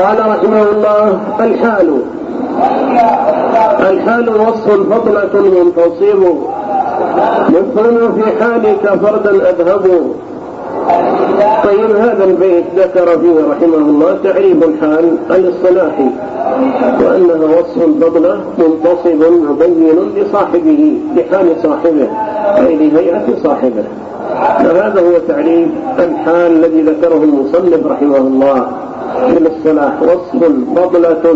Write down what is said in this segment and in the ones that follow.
قال رحمه الله الحال. الحال وصف فضلة منتصب يكون في حالك فردا أذهب. طيب هذا البيت ذكر فيه رحمه الله تعريف الحال الاصطلاحي وأنها وصف فضلة منتصب مبين لصاحبه لحال صاحبه أي لهيئة صاحبه. فهذا هو تعريف الحال الذي ذكره المصنف رحمه الله. في الاصطلاح وصف فضلة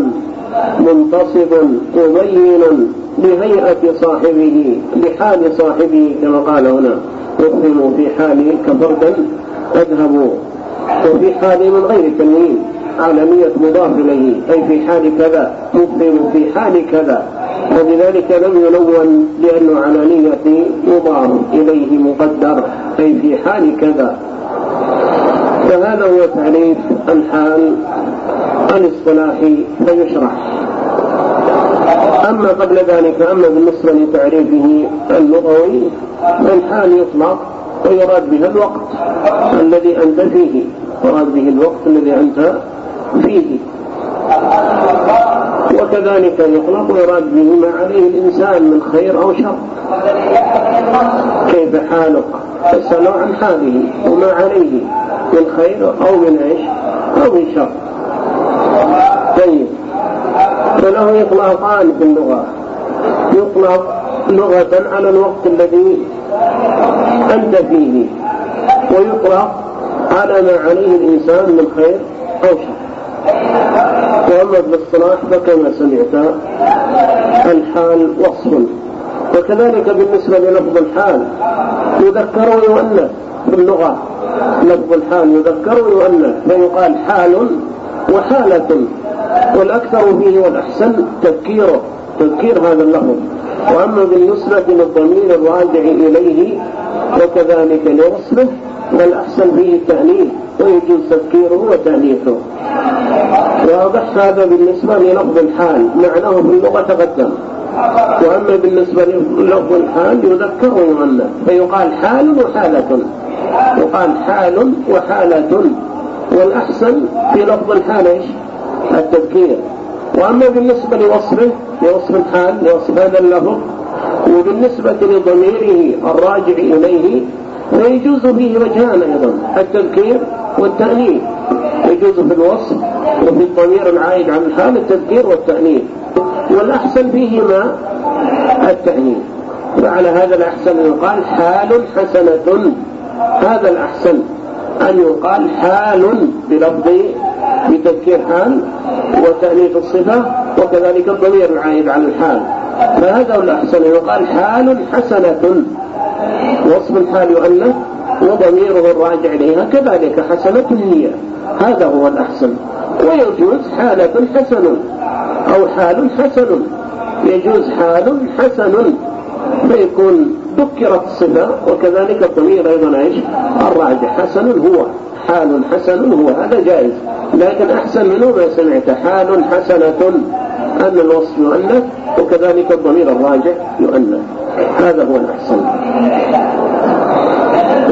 منتصب مبين لهيئة صاحبه لحال صاحبه كما قال هنا. يفهم في حاله كفردا اذهبوا. وفي حال من غير تنوين عالمية مضاف إليه. أي في حال كذا مفهم في حال كذا. ولذلك لم يلون لأنه على نية مضاف إليه مقدر. أي في حال كذا. فهذا هو تعريف الحال الإصطلاحي فيشرح. أما قبل ذلك أما بالنسبة لتعريفه اللغوي فالحال يطلق ويراد بها الوقت الذي أنت فيه يراد به الوقت الذي أنت فيه. وكذلك يطلق ويراد به ما عليه الإنسان من خير أو شر. كيف حالك؟ تسأل عن حاله وما عليه. من خير أو من إيش أو من شر طيب. فله إطلاقان في اللغة يطلق لغة على الوقت الذي أنت فيه. ويطلق على ما عليه الإنسان من خير أو شر. وأما بالاصطلاح فكما سمعت الحال وصف. وكذلك بالنسبة للفظ الحال يذكر ويؤنث باللغة. لفظ الحال يذكر ويؤنث فيقال حال وحالة. والأكثر فيه والأحسن تذكيره تذكير هذا اللفظ. وأما بالنسبة للضمير الراجع إليه وكذلك لوصفه فالأحسن فيه التأنيث ويجوز تذكيره وتأنيثه. واضح هذا بالنسبة للفظ الحال معناه في اللغة تقدم. وأما بالنسبة للفظ الحال يذكر ويؤنث فيقال حال وحالة. يقال حال وحالة. والأحسن في لفظ الحال إيش؟ التذكير. وأما بالنسبة لوصفه لوصف الحال لوصف هذا اللفظ وبالنسبة لضميره الراجع إليه فيجوز فيه وجهان أيضا. التذكير والتأنيث يجوز في الوصف وفي الضمير العائد عن الحال التذكير والتأنيث والأحسن فيهما التأنيث فعلى هذا الأحسن يقال حال حسنة. هذا الأحسن أن يقال حال بلفظ بتذكير حال وتأنيث الصفة وكذلك الضمير العائد على الحال. فهذا هو الأحسن يقال حال حسنة. وصف الحال يؤنث وضميره الراجع إليها كذلك حسنة هي هذا هو الأحسن. ويجوز حالة حسن أو حال حسن. يجوز حال حسن. فيكون ذكرت الصفة وكذلك الضمير أيضا إيش؟ الراجع حسن هو حال حسن هو هذا جائز. لكن أحسن منه ما سمعت. حال حسنة أن الوصف يؤنث وكذلك الضمير الراجع يؤنث. هذا هو الأحسن.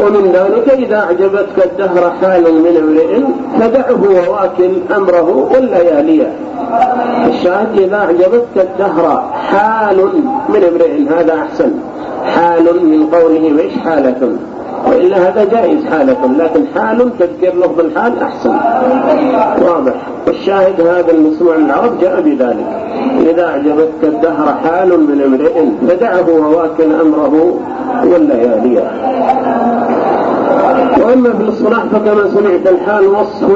ومن ذلك إذا أعجبتك الدهر حال من امرئ فدعه وواكل أمره والليالي الشاهد إذا أعجبتك الدهر حال من امرئ هذا أحسن. حال من قوله مش حالة وإلا هذا جائز حالة لكن حال تذكر لفظ الحال أحسن. واضح. والشاهد هذا المسموع من العرب جاء بذلك. إذا أعجبتك الدهر حال من امرئ فدعه وواكل أمره والليالي. وأما في الصلاح فكما سمعت الحال وصف.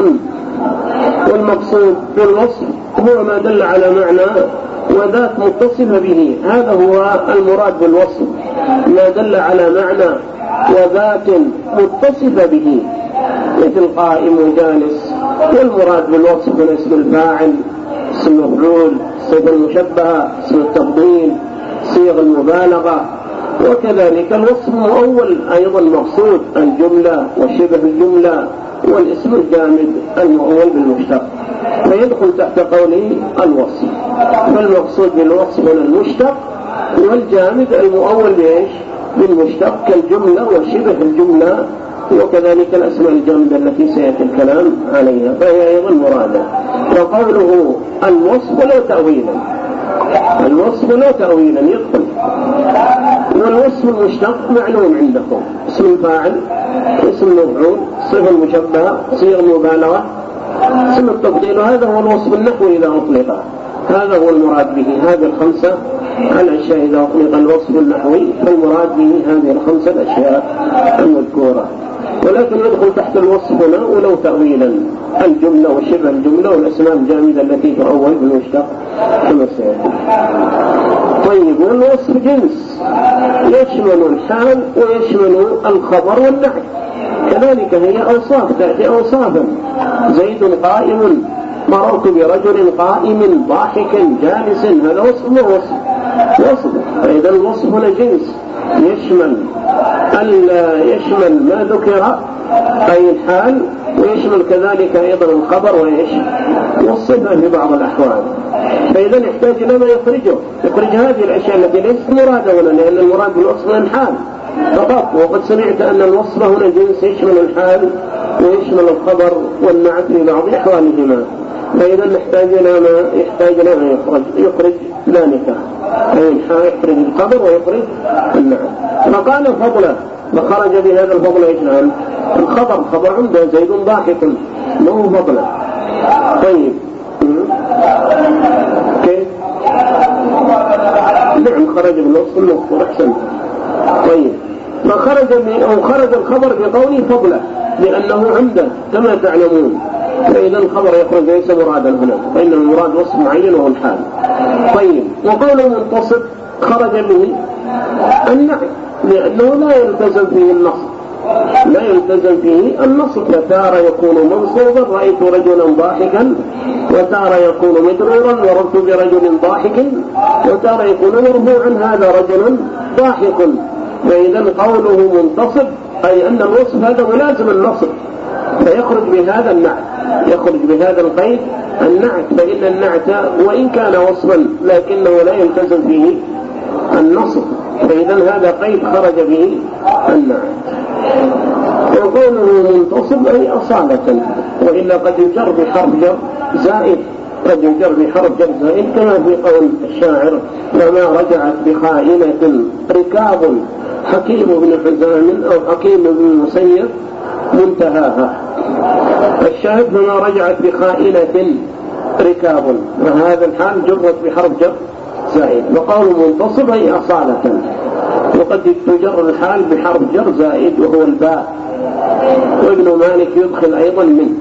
والمقصود بالوصف هو ما دل على معنى وذات متصفة به. هذا هو المراد بالوصف. ما دل على معنى وذات متصفة به. مثل قائم وجالس والمراد بالوصف من اسم الفاعل اسم المفعول صيغ المشبهة اسم التفضيل صيغ المبالغة. وكذلك الوصف المؤول أيضا مقصود الجملة وشبه الجملة والاسم الجامد المؤول بالمشتق. فيدخل تحت قوله الوصف. فالمقصود بالوصف من المشتق والجامد المؤول بإيش؟ بالمشتق كالجملة وشبه الجملة وكذلك الأسماء الجامدة التي سيأتي الكلام عليها فهي أيضا مرادة. وقوله الوصف لا تأويلا. الوصف لا تأويلا يدخل والوصف المشتق معلوم عندكم. اسم الفاعل اسم المفعول صفة المشبهة صيغ المبالغة اسم التفضيل وهذا هو الوصف النحوي إذا أطلق. هذا هو المراد به هذه الخمسة. الأشياء إذا أطلق الوصف النحوي فالمراد به هذه الخمسة الأشياء المذكورة. ولكن يدخل تحت الوصف هنا ولو تأويلا. الجملة وشبه الجملة والأسماء الجامدة التي تؤول بالمشتق كما طيب والوصف جنس. يشمل الحال ويشمل الخبر والنعت كذلك هي أوصاف تأتي أوصافا. زيد قائم. مررت برجل قائم ضاحك جالس هذا وصف وصف وصف. فإذا الوصف هنا جنس يشمل يشمل ما ذكر أي الحال ويشمل كذلك أيضا الخبر وإيش؟ والصفة في بعض الأحوال. فإذا يحتاج إلى ما يخرجه. يخرج هذه الأشياء التي ليست مرادة هنا لأن المراد بالوصف الحال فقط. وقد سمعت أن الوصف هنا جنس يشمل الحال ويشمل الخبر والنعت في بعض أحوالهما. فإذا نحتاج إلى ما يحتاج إلى ما يخرج يخرج ذلك أي يخرج الخبر ويخرج النعت فقال فضله فخرج بهذا الفضل إيش نعم؟ الخبر خبر عنده زيد ضاحك. هو فضله طيب. كيف؟ نعم خرج بالنص المذكور احسنت طيب. فخرج أو خرج الخبر بقوله فضله لأنه عنده كما تعلمون. فإذا الخبر يخرج ليس مرادا هنا فإن المراد وصف معين وهو الحال. طيب وقوله منتصب خرج به النعم لأنه لا يلتزم فيه النصب لا يلتزم فيه النصب فتارة يكون منصوبا رأيت رجلا ضاحكا وتارة يكون مدرورا مررت برجل ضاحك وتارة يكون مرفوعا هذا رجل ضاحك. فإذا قوله منتصب أي أن الوصف هذا ملازم النصب فيخرج بهذا النعت. يخرج بهذا القيد النعت فإن النعت وإن كان وصفا لكنه لا يلتزم فيه النصب فإذا هذا قيد خرج به النعت. وقوله منتصب أي أصالة وإلا قد يجر بحرف جر زائد. قد يجر بحرف جر زائد كما في قول الشاعر فما رجعت بخائنة ركاب حكيم بن حزام أو حكيم بن مسيب منتهاها. الشاهد فما رجعت بخائنة ركاب وهذا الحال جرت بحرف جر زائد. وقول منتصب أي أصالة. وقد تجر الحال بحرف جر زائد وهو الباء. وابن مالك يدخل أيضا من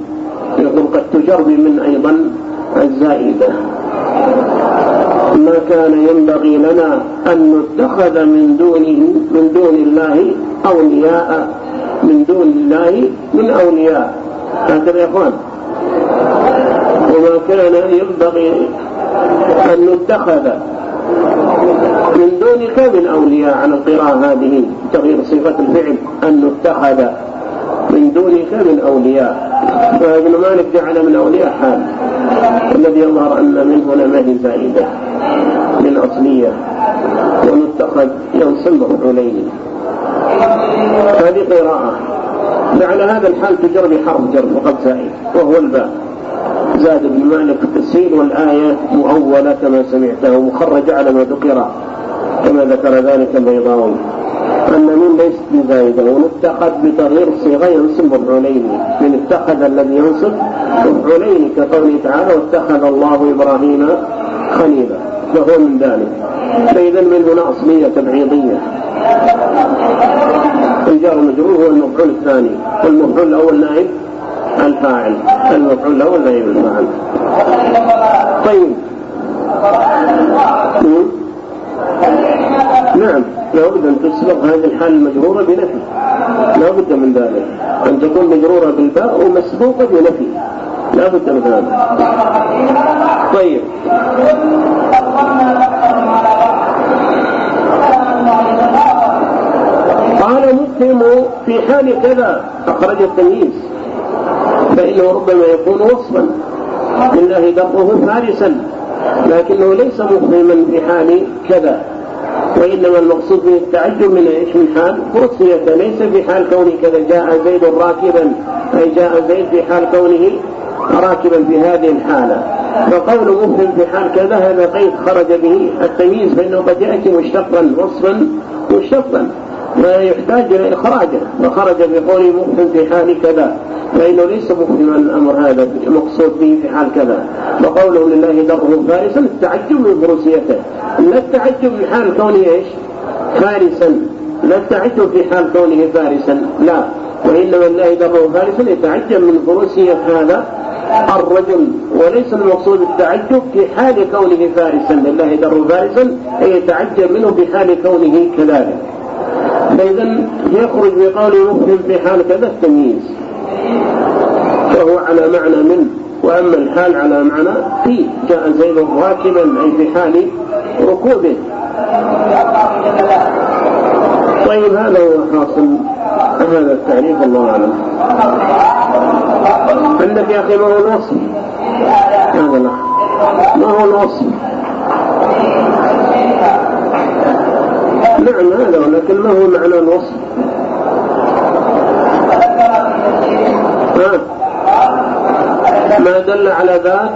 يقول قد تجر بمن أيضا الزائدة. ما كان ينبغي لنا أن نتخذ من دونه من دون الله أولياء من دون الله من أولياء. هكذا يا إخوان. وما كان ينبغي أن نتخذ من دونك من أولياء على القراءة هذه تغيير صفة الفعل. أن نتخذ من دونك من أولياء. فابن مالك جعل من أولياء حال. الذي يظهر أن منه لما هي زائدة. من أصلية. ونتخذ ينصب مفعولين هذه قراءة. فعلى هذا الحال تجر بحرف جر فقط زائد وهو الباء. زاد ابن مالك التسهيل والآية مؤولة كما سمعته مخرجة على ما ذكر كما ذكر ذلك البيضاوي. أن من ليست بزايدة ونتخذ بتغيير الصيغة ينصب مفعولين من اتخذ الذي ينصب مفعولين كقوله تعالى واتخذ الله إبراهيم خليلا. فهو من ذلك. فإذا من هنا أصلية تبعيضية. الجار المجرور هو المفعول الثاني. والمفعول الأول نائب الفاعل. المفعول الأول نائب الفاعل. طيب. نعم. لابد أن تسبق هذه الحال المجرورة بنفي. لا بد من ذلك. أن تكون مجرورة بالباء ومسبوقة بنفي. لا بد من هذا طيب. قال مسلم في حال كذا أخرج التمييز فإنه ربما يكون وصفا. لله دره فارسا لكنه ليس مفهما في حال كذا. وإنما المقصود به التعجب من إيش من حال؟ فرصية ليس في حال كونه كذا جاء زيد راكبا أي جاء زيد في حال كونه راكبا في هذه الحالة. فقول مفهم في حال كذا هذا قيد خرج به التمييز فإنه قد يأتي مشتقا وصفا مشتقا. ويحتاج إلى إخراجه وخرج بقوله مفهم في حال كذا. فإنه ليس مفهما الأمر هذا المقصود به في حال كذا. وقوله لله دره فارسا التعجب من فروسيته لا التعجب من حال كونه إيش؟ فارسا. لا التعجب في حال كونه فارسا لا. وإنما الله دره فارسا يتعجب من فروسية هذا الرجل وليس المقصود التعجب في حال كونه فارسا. لله در فارسا أي يتعجب منه في حال كونه كذلك. فإذا يخرج بقول مفهم في حال كذا التمييز. وهو على معنى من وأما الحال على معنى في جاء زيد راكبا أي في حال ركوبه. طيب هذا هو حاصل هذا التعريف الله أعلم. عندك يا أخي ما هو الوصف هذا لا. ما هو الوصف نعم هذا ولكن ما هو معنى الوصف ما دل على ذات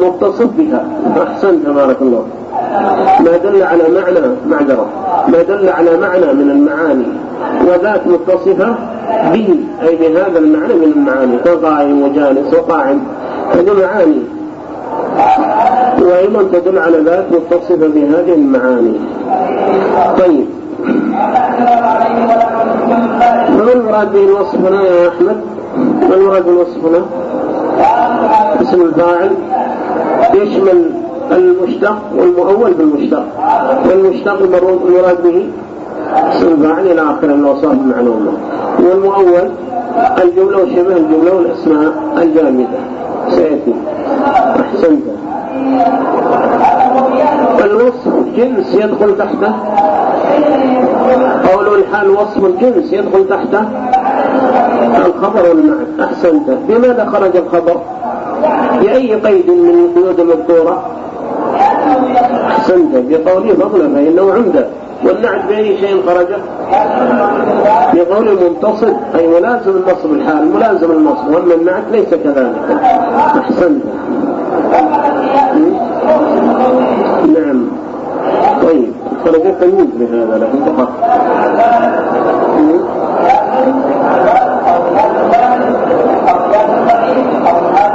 ومتصف بها. أحسنت تبارك الله. ما دل على معنى معذرة. ما دل على معنى من المعاني وذات متصفة به أي بهذا المعنى من المعاني كقائم وجالس وقاعد هذه معاني وأيضا تدل على ذات متصفة بهذه المعاني طيب ما المراد به الوصف هنا يا أحمد؟ ما المراد بالوصف هنا؟ اسم الفاعل يشمل المشتق والمؤول بالمشتق. والمشتق المراد به الفاعل إلى آخر الأوصاف المعلومة. والمؤول الجملة وشبه الجملة والأسماء الجامدة. سيأتي. أحسنت. الوصف جنس يدخل تحته. قول الحال وصف الجنس يدخل تحته. الخبر والمعنى. أحسنت. بماذا خرج الخبر؟ بأي قيد من القيود المذكورة أحسنت بقوله فضلا فإنه عمدة. والنعت بأي شيء خرج بقول منتصب أي ملازم النصب الحال ملازم النصب وأما النعت ليس كذلك. أحسنت. نعم. طيب خرج تمييز بهذا لكن فقط.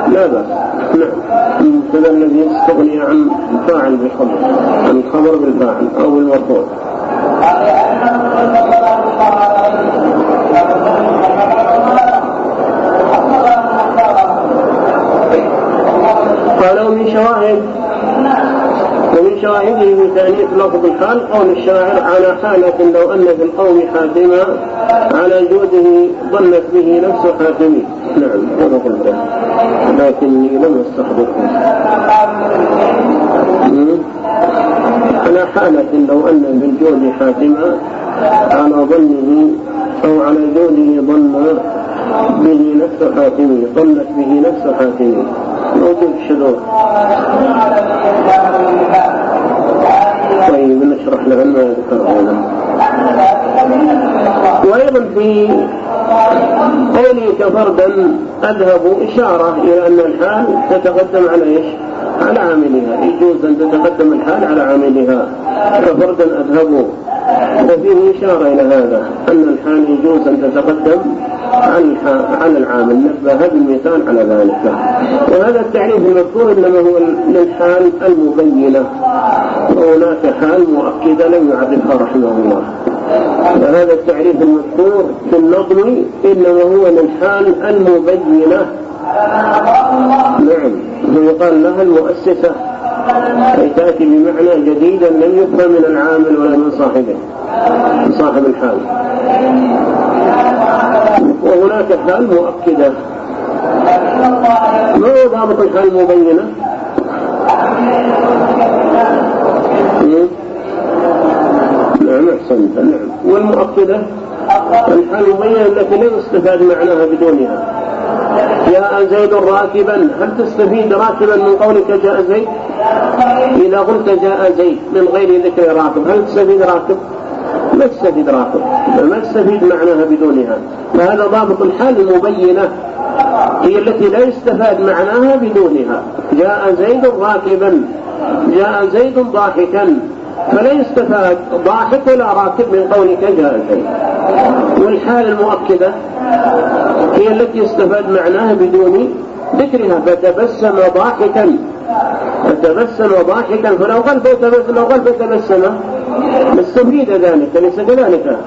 لا بأس. نعم كذا الذي يستغني عن الفاعل بالخبر. عن الخبر بالفاعل أو بالمرفوع. قالوا من شواهد ومن شواهده تأنيث لفظ الحال قول الشاعر على حالة لو أن في القوم حاتما على جوده ظنت به نفس حاتمي نعم هذا لكني لم استحضره على حالة لو أن بالجود حاتما على ظنه أو على جوده ظن به نفس حاتمي ظنت به نفس حاتمي موجود شذوذ. طيب نشرح له ما ذكره وأيضا في قوله كفردا أذهب إشارة إلى أن الحال تتقدم على إيش؟ على عاملها. يجوز أن تتقدم الحال على عاملها. كفردا أذهب. وفيه إشارة إلى هذا أن الحال يجوز أن تتقدم على العامل. نبه هذا المثال على ذلك. وهذا التعريف المذكور إنما هو للحال المبينة. وهناك حال مؤكدة لم يعرفها رحمه الله. وهذا التعريف المذكور في النظم إنما هو للحال المبينة. نعم ويقال لها المؤسسة. كي تأتي بمعنى جديدا لم يفهم من العامل ولا من صاحبه. من صاحب الحال. وهناك حال مؤكدة. ما هو ضابط الحال المبينة؟ نعم أحسنت نعم والمؤكدة الحال المبينة التي لا يستفاد معناها بدونها. جاء زيد راكبا هل تستفيد راكبا من قولك جاء زيد؟ إذا قلت جاء زيد من غير ذكر راكب هل تستفيد راكب؟ ما تستفيد راكب ما تستفيد معناها بدونها. فهذا ضابط الحال المبينة هي التي لا يستفاد معناها بدونها. جاء زيد راكبا جاء زيد ضاحكا. فلا يستفاد ضاحك ولا راكب من قولك جاء زيد والحال المؤكدة هي التي يستفاد معناها بدون ذكرها. فتبسم ضاحكا. فتبسم ضاحكا. فلو قال فتبسم لو قال فتبسم لاستفيد ذلك ليس كذلك.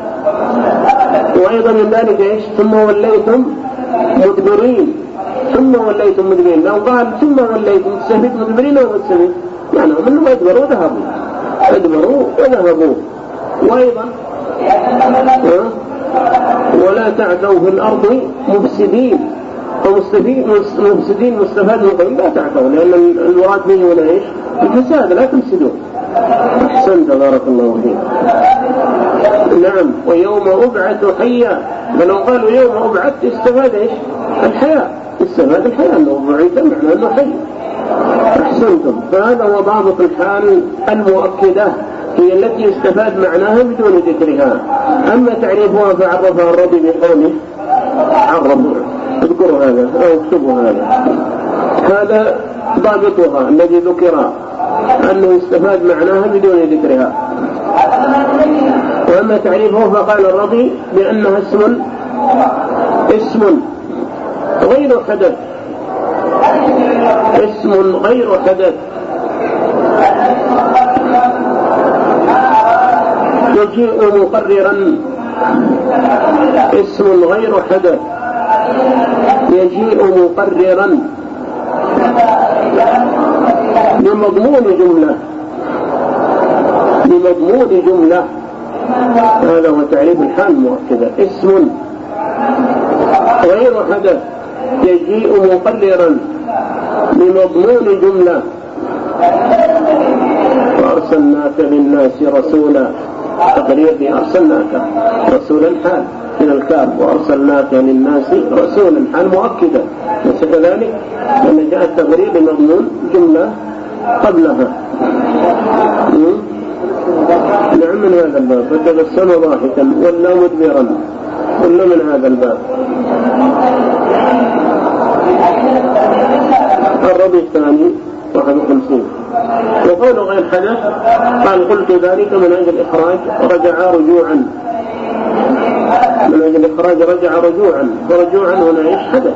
وأيضا من ذلك إيش؟ ثم وليتم مدبرين. ثم وليتم مدبرين. لو قال ثم وليتم تستفيد مدبرين أو تستفيد؟ يعني منهم ادبروا وذهبوا أدبروا وذهبوا. وأيضا ولا تعثوا في الأرض مفسدين. فمستفيد مفسدين مستفاد من قبل لا تعثوا لأن المراد به هنا إيش؟ الفساد لا تفسدوا احسنت بارك الله فيك نعم ويوم أبعث حيا. فلو قالوا يوم ابعث استفاد إيش؟ الحياة. استفاد الحياة أنه بعث معناه أنه حي. أحسنتم. فهذا هو ضابط الحال المؤكدة هي التي يستفاد معناها بدون ذكرها. أما تعريفها فعرفها الرب بقوله عرف اذكروا هذا أو اكتبوا هذا. هذا ضابطها الذي ذكر أنه يستفاد معناها بدون ذكرها. وأما تعريفه فقال الرضي بأنها اسم اسم غير حدث. اسم غير حدث يجيء مقررا. اسم غير حدث يجيء مقررا. لمضمون جملة. لمضمون جملة. هذا هو تعريف الحال المؤكدة اسم غير حدث يجيء مقررا. لمضمون جملة وأرسلناك للناس رسولا. تقرير أرسلناك رسولا حال من الكاف وأرسلناك للناس رسولا حال مؤكدة ليس كذلك؟ لأن جاء التقرير بمضمون جملة قبلها. نعم من هذا الباب. فتبسم ضاحكا. ولا مدبرا. كل من هذا الباب. الربع الثاني 51 وقول غير حدث قال قلت ذلك من أجل إخراج رجع رجوعا. من أجل إخراج رجع رجوعا. فرجوعا هنا إيش؟ حدث.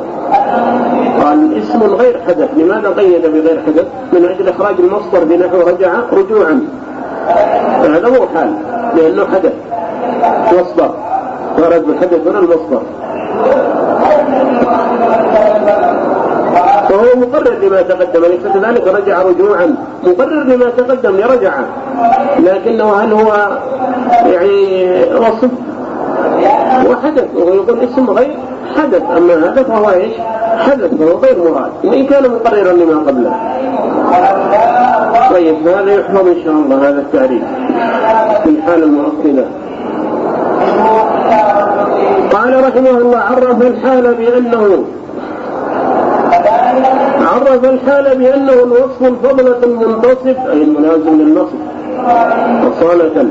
قال اسم غير حدث. لماذا قيد بغير حدث؟ من أجل إخراج المصدر بنحو رجع رجوعا. فهذا مو حال لأنه حدث. مصدر. فأراد بالحدث هنا المصدر. وهو مقرر لما تقدم ليس كذلك؟ رجع رجوعا. مقرر لما تقدم لرجع. لكنه هل هو يعني وصف وحدث وهو يقول اسم غير حدث. أما هذا فهو إيش؟ حدث فهو غير مراد. وإن كان مقررا لما قبله. طيب هذا يحفظ إن شاء الله هذا التعريف في الحالة المؤكدة قال رحمه الله عرف الحال بأنه عرف الحال بأنه الوصف الفضلة المنتصب أي الملازم للنصب أصالة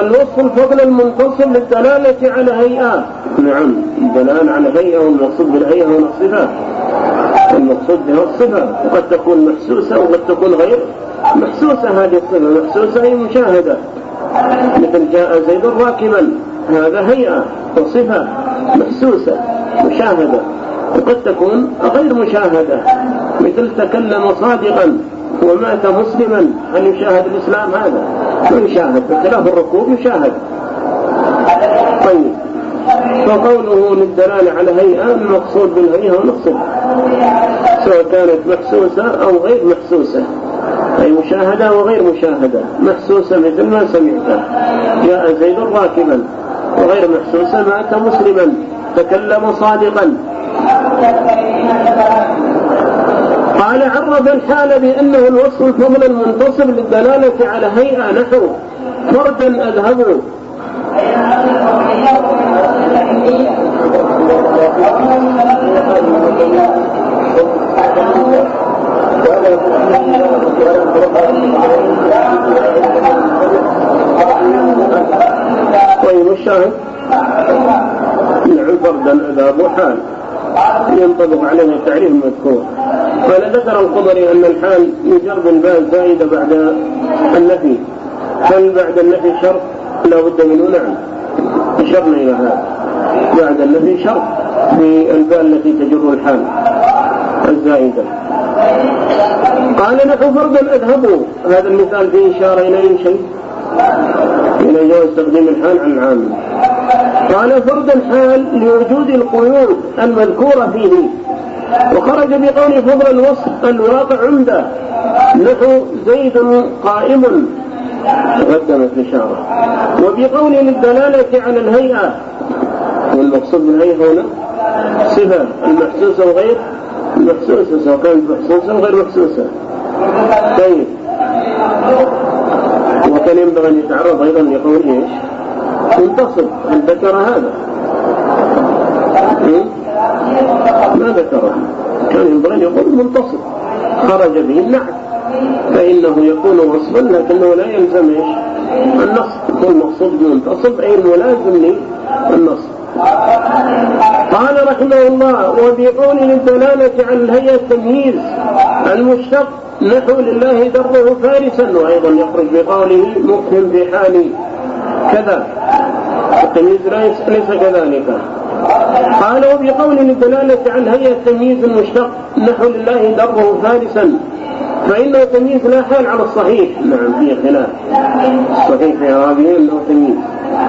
الوصف الفضل المنتصب للدلالة على هيئات نعم الدلالة على هيئة والمقصود بالهيئة والصفات المقصود بها الصفة. وقد تكون محسوسة وقد تكون غير محسوسة هذه الصفة محسوسة هي مشاهدة. مثل جاء زيد راكبا هذا هيئة وصفة محسوسة مشاهدة. وقد تكون غير مشاهدة مثل تكلم صادقا ومات مسلما. هل يشاهد الإسلام هذا؟ يشاهد بخلاف الركوب يشاهد. طيب. فقوله للدلالة على هيئة المقصود بالهيئة ونقصد سواء كانت محسوسة أو غير محسوسة. أي مشاهدة وغير مشاهدة. محسوسة مثل ما سمعته جاء زيد راكبا. وغير محسوسة مات مسلما. تكلم صادقا. قال عرف الحال بأنه الوصف الفضل المنتصب للدلالة على هيئة نحو فردا أذهبوا طيب الشاهد نعم فردا العذاب وحال ينطبق عليه التعريف المذكور قال ذكر القمري أن الحال يجر الباء زائده بعد النفي. هل بعد النفي شرط؟ لا بد منه نعم. اشرنا إلى هذا. بعد النفي شرط في الباء التي تجر الحال الزائدة. قال نحو فرضا اذهبوا هذا المثال فيه إشارة إلى أي شيء؟ إلى جواز تقديم الحال عن العامل قال فرض الحال لوجود القيود المذكورة فيه. وخرج بقول فضل الوصف الواقع عنده. نحو زيد قائم. تقدمت الإشارة وبقول للدلالة على الهيئة. والمقصود بالهيئة هنا؟ صفة. المحسوسة وغير المحسوسة سواء كانت محسوسة أو غير محسوسة طيب. وكان ينبغي أن يتعرض أيضا لقول إيش؟ منتصب هل ذكر هذا؟ ما ذكره. كان أن يقول منتصب خرج به النعت. فإنه يكون وصفا لكنه لا يلزم إيش؟ النصب يكون مقصود بمنتصب أي الملازم للنصب قال رحمه الله وبقول للدلالة على الهيئة التمييز المشتق. نحو لله دره فارسا. وأيضا يخرج بقوله مفهم بحال كذا. التمييز ليس كذلك. قال وبقول للدلالة عن هيئة التمييز المشتق نحو لله دره فارسا فإنه تمييز لا حال على الصحيح. نعم فيه خلاف. الصحيح في إعرابه أنه تمييز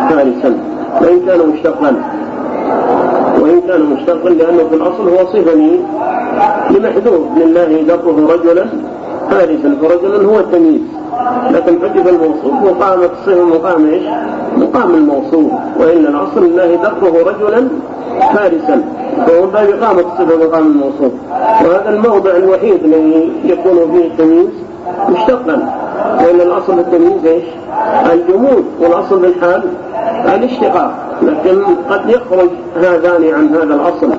فارسا وإن كان مشتقا. وإن كان مشتقا لأنه في الأصل هو صفة لمحذوف. لله دره رجلا فارسا فرجلا هو التمييز. لكن حجب الموصوف وقامت الصفة مقام إيش؟ مقام الموصوف. وإلا الأصل الله دره رجلا فارسا. فهو باب إقامة الصفة مقام الموصوف. وهذا الموضع الوحيد الذي يكون فيه التمييز مشتقا. وإن الأصل التمييز إيش؟ الجمود. والأصل بالحال الاشتقاق. لكن قد يخرج هذان عن هذا الأصل.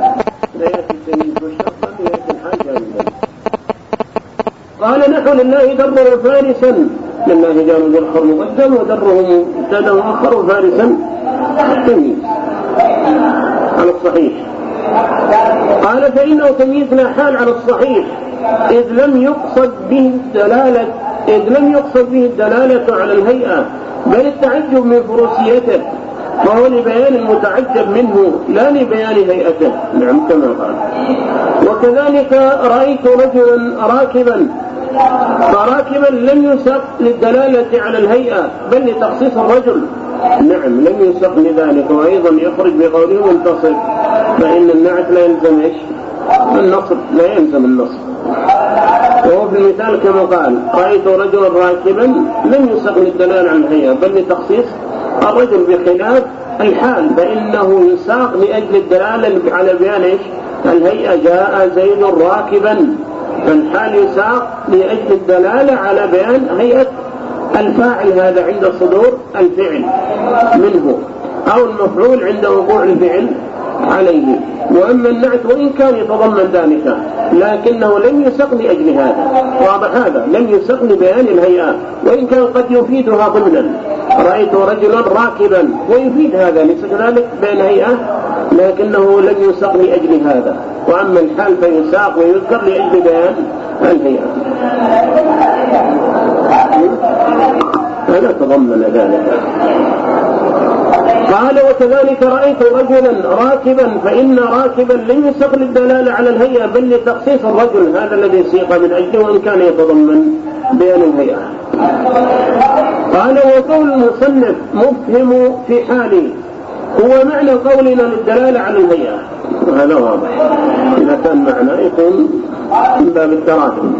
فيأتي التمييز مشتقا ويأتي الحال جانبا. قال نحو لله دره فارسا. لله جار ذكر مقدم ودره مبتدا مؤخر وفارسا تمييز. على الصحيح. قال فإنه تمييز لا حال على الصحيح. إذ لم يقصد به الدلالة إذ لم يقصد به الدلالة على الهيئة بل التعجب من فروسيته وهو لبيان المتعجب منه لا لبيان هيئته. نعم كما قال. وكذلك رأيت رجلا راكبا فراكبا لم يسق للدلالة على الهيئة بل لتخصيص الرجل. نعم لم يسق لذلك وأيضا يخرج بقوله منتصف. فإن النعت لا يلزم إيش؟ النصب لا يلزم النصب. وهو في المثال كما قال رأيت رجلا راكبا لم يسق للدلالة على الهيئة بل لتخصيص الرجل بخلاف الحال. فإنه يساق لأجل الدلالة على بيان إيش؟ الهيئة. جاء زيد راكبا. فالحال يساق لأجل الدلالة على بيان هيئة الفاعل هذا عند صدور الفعل منه أو المفعول عند وقوع الفعل عليه. وأما النعت وإن كان يتضمن ذلك لكنه لم يسق لأجل هذا. واضح هذا؟ لم يسق لبيان الهيئة. وإن كان قد يفيدها ضمنا. رأيت رجلا راكبا. ويفيد هذا ليس كذلك؟ بين هيئة لكنه لم يسق لأجل هذا. وأما الحال فيساق ويذكر لأجل بيان الهيئة هذا تضمن ذلك. قال وكذلك رأيت رجلا راكبا فإن راكبا لم يسق للدلالة على الهيئة بل لتخصيص الرجل. هذا الذي سيق من أجله وإن كان يتضمن بيان الهيئة. قال وقول المصنف مفهم في حالي. هو معنى قولنا للدلالة على الهيئة وهذا واضح. إذا كان معنى يكون من باب التراجم.